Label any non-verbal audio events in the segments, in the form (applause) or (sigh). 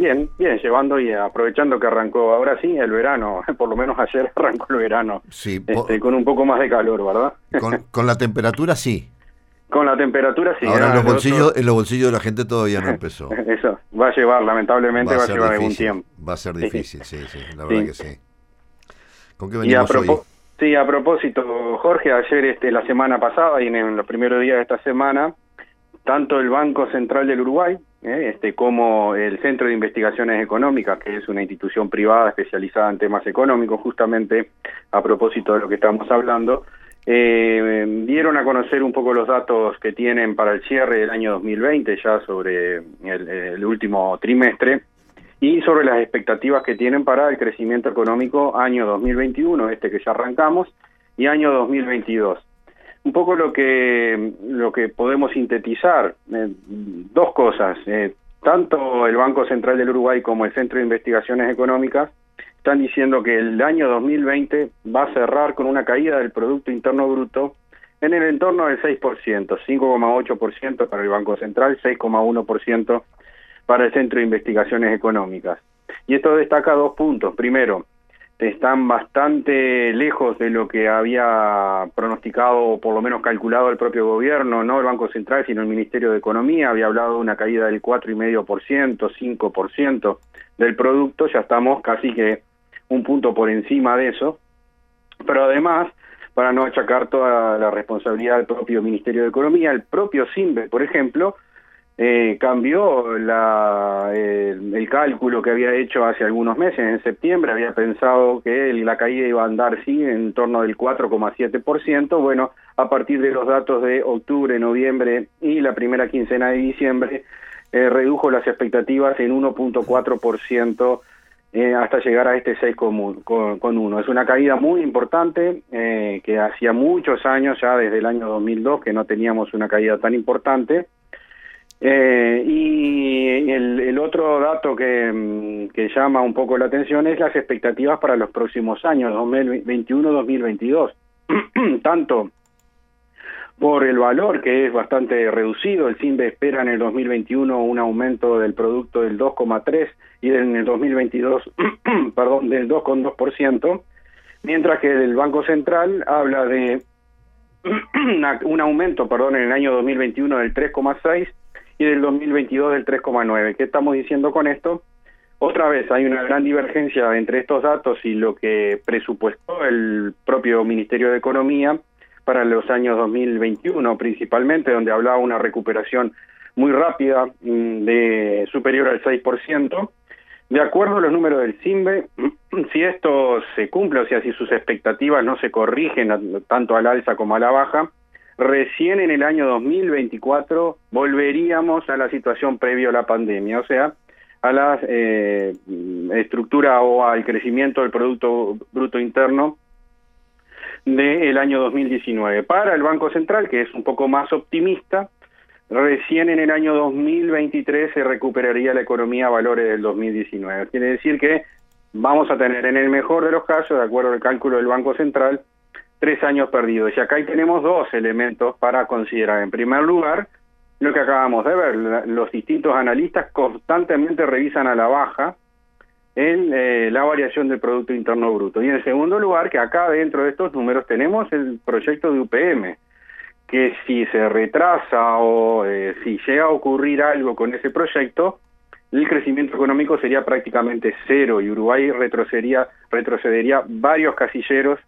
Bien, bien, llevando y aprovechando que arrancó ahora sí el verano, (laughs) por lo menos ayer (laughs) arrancó el verano, Sí, este, con un poco más de calor, ¿verdad? con, (laughs) con la temperatura sí. Con la temperatura sí. Ahora en ah, los lo bolsillos, en los bolsillos de la gente todavía no empezó. Eso, va a llevar, lamentablemente va a, ser llevar algún difícil, tiempo. Va a ser difícil, sí, sí, la verdad Sí. que sí. ¿Con qué Y a, venimos hoy? sí, a propósito, Jorge, ayer, este, la semana pasada y en, en los primeros días de esta semana, tanto el Banco Central del Uruguay eh, este, como el Centro de Investigaciones Económicas, que es una institución privada especializada en temas económicos, justamente a propósito de lo que estamos hablando, eh, dieron a conocer un poco los datos que tienen para el cierre del año 2020, ya sobre el, el último trimestre, y sobre las expectativas que tienen para el crecimiento económico año 2021, este que ya arrancamos, y año 2022. Un poco lo que lo que podemos sintetizar, eh, dos cosas. eh, tanto el Banco Central del Uruguay como el Centro de Investigaciones Económicas están diciendo que el año 2020 va a cerrar con una caída del Producto Interno Bruto en el entorno del 6%, 5,8% para el Banco Central, 6,1% para el Centro de Investigaciones Económicas. Y esto destaca dos puntos. Primero, están bastante lejos de lo que había pronosticado o por lo menos calculado el propio gobierno, no el Banco Central, sino el Ministerio de Economía. Había hablado de una caída del 4,5%, 5% del producto. Ya estamos casi que un punto por encima de eso. Pero además, para no achacar toda la responsabilidad del propio Ministerio de Economía, el propio SIMBE, por ejemplo, eh, cambió la, el, cálculo que había hecho hace algunos meses, en septiembre, había pensado que la caída iba a andar, sí, en torno del 4,7%. Bueno, a partir de los datos de octubre, noviembre y la primera quincena de diciembre, eh, redujo las expectativas en 1.4% eh, hasta llegar a este 6 con, con, con 1. Es una caída muy importante eh, que hacía muchos años, ya desde el año 2002, que no teníamos una caída tan importante. Eh, y el, otro dato que, mm, que llama un poco la atención es las expectativas para los próximos años, 2021-2022. (clears throat) Tanto por el valor que es bastante reducido, el CIMBE espera en el 2021 un aumento del producto del 2,3 y en el 2022, (clears throat) perdón, del 2,2%, mientras que el Banco Central habla de (clears throat) un aumento, perdón, en el año 2021 del 3,6 y del 2022 del 3,9. ¿Qué estamos diciendo con esto? Otra vez hay una gran divergencia entre estos datos y lo que presupuestó el propio Ministerio de Economía para los años 2021 principalmente, donde hablaba una recuperación muy rápida mm, de superior al 6%. De acuerdo a los números del CIMBE, (clears throat) si esto se cumple, o sea, si sus expectativas no se corrigen tanto al alza como a la baja, recién en el año 2024 volveríamos a la situación previo a la pandemia, o sea, a la eh, estructura o al crecimiento del Producto Bruto Interno del año 2019. Para el Banco Central, que es un poco más optimista, recién en el año 2023 se recuperaría la economía a valores del 2019. Quiere decir que vamos a tener en el mejor de los casos, de acuerdo al cálculo del Banco Central, tres años perdidos. Y acá tenemos dos elementos para considerar. En primer lugar, lo que acabamos de ver, los distintos analistas constantemente revisan a la baja en eh, la variación del Producto Interno Bruto. Y en segundo lugar, que acá dentro de estos números tenemos el proyecto de UPM, que si se retrasa o eh, si llega a ocurrir algo con ese proyecto, el crecimiento económico sería prácticamente cero y Uruguay retrocedería, retrocedería varios casilleros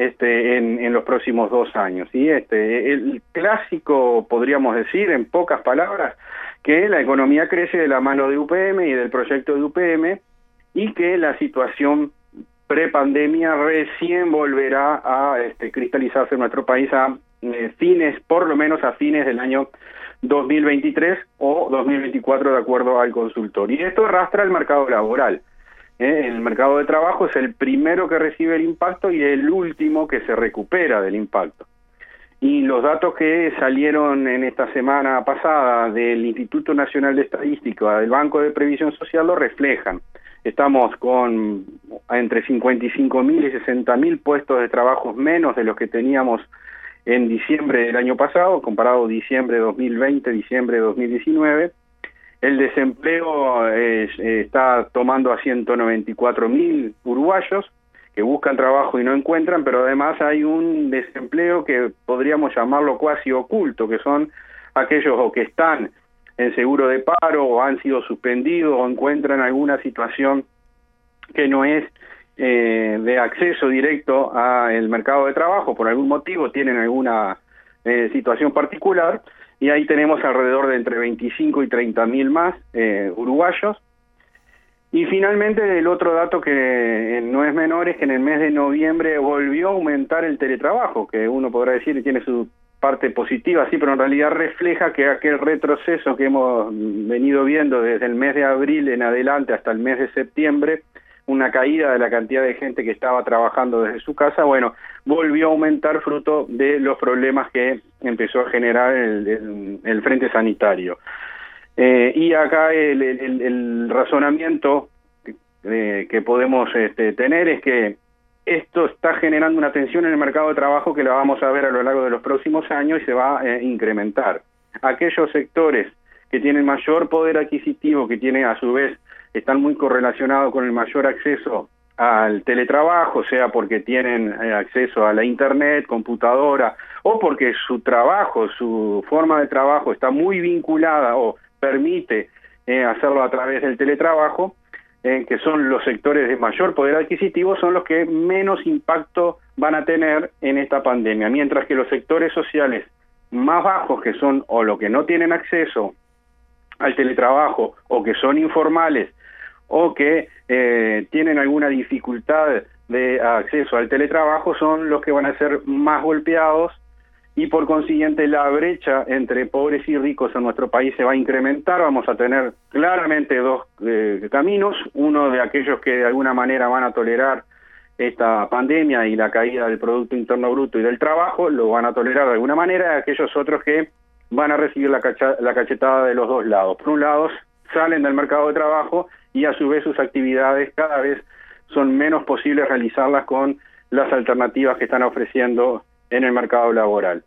este, en, los próximos dos años. Y este, el clásico, podríamos decir, en pocas palabras, que la economía crece de la mano de UPM y del proyecto de UPM y que la situación prepandemia recién volverá a este, cristalizarse en nuestro país a eh, fines, por lo menos a fines del año 2023 o 2024 de acuerdo al consultor. Y esto arrastra el mercado laboral. ¿Eh? el mercado de trabajo es el primero que recibe el impacto y el último que se recupera del impacto. Y los datos que salieron en esta semana pasada del Instituto Nacional de Estadística, del Banco de Previsión Social, lo reflejan. Estamos con entre 55.000 y 60.000 puestos de trabajo menos de los que teníamos en diciembre del año pasado, comparado diciembre de 2020, diciembre de 2019. El desempleo eh, está tomando a 194.000 uruguayos, que buscan trabajo y no encuentran, pero además hay un desempleo que podríamos llamarlo cuasi oculto, que son aquellos o que están en seguro de paro o han sido suspendidos o encuentran alguna situación que no es eh, de acceso directo al mercado de trabajo, por algún motivo tienen alguna eh, situación particular, y ahí tenemos alrededor de entre 25 y 30 mil más eh, uruguayos. Y finalmente el otro dato que eh, no es menor es que en el mes de noviembre volvió a aumentar el teletrabajo, que uno podrá decir que tiene su parte positiva, sí, pero en realidad refleja que aquel retroceso que hemos venido viendo desde el mes de abril en adelante hasta el mes de septiembre, una caída de la cantidad de gente que estaba trabajando desde su casa, bueno, volvió a aumentar fruto de los problemas que empezó a generar el, el frente sanitario. Eh, y acá el, razonamiento eh, que podemos este, tener es que esto está generando una tensión en el mercado de trabajo que la vamos a ver a lo largo de los próximos años y se va a eh, incrementar. Aquellos sectores que tienen mayor poder adquisitivo, que tienen a su vez, están muy correlacionados con el mayor acceso al teletrabajo, sea porque tienen acceso a la internet, computadora, o porque su trabajo, su forma de trabajo está muy vinculada o permite eh, hacerlo a través del teletrabajo, eh, que son los sectores de mayor poder adquisitivo, son los que menos impacto van a tener en esta pandemia, mientras que los sectores sociales más bajos, que son o los que no tienen acceso al teletrabajo, o que son informales, o que eh, tienen alguna dificultad de acceso al teletrabajo, son los que van a ser más golpeados y por consiguiente la brecha entre pobres y ricos en nuestro país se va a incrementar. Vamos a tener claramente dos eh, caminos, uno de aquellos que de alguna manera van a tolerar esta pandemia y la caída del Producto Interno Bruto y del trabajo, lo van a tolerar de alguna manera, aquellos otros que van a recibir la, la cachetada de los dos lados. Por un lado, salen del mercado de trabajo y a su vez sus actividades cada vez son menos posibles realizarlas con las alternativas que están ofreciendo en el mercado laboral.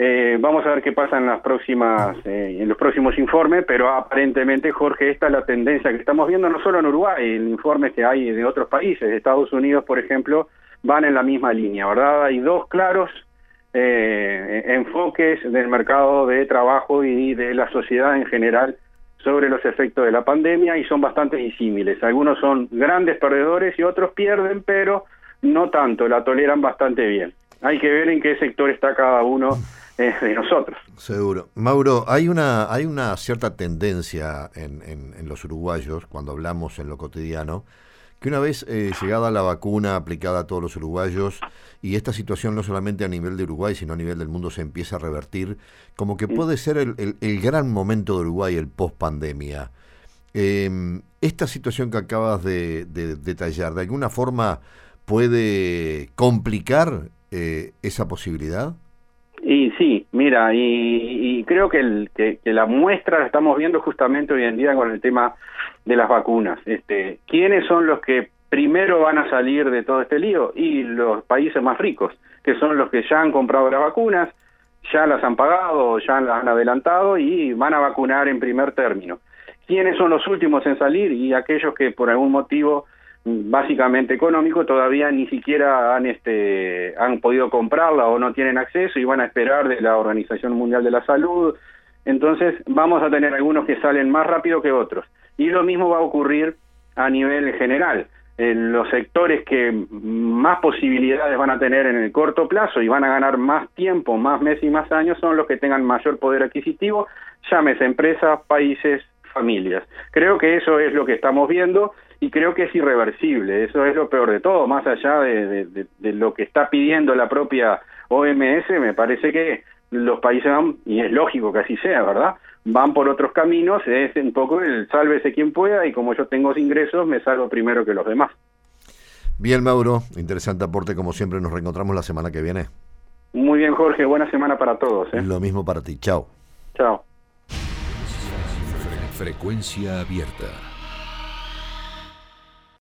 Eh, vamos a ver qué pasa en las próximas, eh, en los próximos informes, pero aparentemente, Jorge, esta es la tendencia que estamos viendo no solo en Uruguay, en informes que hay de otros países, Estados Unidos, por ejemplo, van en la misma línea, ¿verdad? Hay dos claros eh, enfoques del mercado de trabajo y de la sociedad en general sobre los efectos de la pandemia y son bastante disímiles. Algunos son grandes perdedores y otros pierden, pero no tanto, la toleran bastante bien hay que ver en qué sector está cada uno eh, de nosotros. Seguro. Mauro, hay una, hay una cierta tendencia en, en, los uruguayos, cuando hablamos en lo cotidiano, que una vez eh, llegada la vacuna aplicada a todos los uruguayos, y esta situación no solamente a nivel de Uruguay, sino a nivel del mundo se empieza a revertir, como que puede ser el, el, gran momento de Uruguay, el post-pandemia. Em, esta situación que acabas de, de detallar, ¿de alguna forma puede complicar eh, esa posibilidad? Y sí, mira, y, creo que, el, que, la muestra la estamos viendo justamente hoy en día con el tema de las vacunas. Este, ¿Quiénes son los que primero van a salir de todo este lío? Y los países más ricos, que son los que ya han comprado las vacunas, ya las han pagado, ya las han adelantado y van a vacunar en primer término. ¿Quiénes son los últimos en salir? Y aquellos que por algún motivo básicamente económico todavía ni siquiera han este han podido comprarla o no tienen acceso y van a esperar de la Organización Mundial de la Salud. Entonces, vamos a tener algunos que salen más rápido que otros. Y lo mismo va a ocurrir a nivel general. En los sectores que más posibilidades van a tener en el corto plazo y van a ganar más tiempo, más meses y más años son los que tengan mayor poder adquisitivo, llámese empresas, países, familias. Creo que eso es lo que estamos viendo y creo que es irreversible. Eso es lo peor de todo, más allá de, lo que está pidiendo la propia OMS, me parece que los países van, y es lógico que así sea, ¿verdad? van por otros caminos, es un poco el sálvese quien pueda y como yo tengo ingresos, me salgo primero que los demás. Bien, Mauro, interesante aporte como siempre, nos reencontramos la semana que viene. Muy bien, Jorge, buena semana para todos. ¿eh? Lo mismo para ti, chao. Chao. Frecuencia abierta.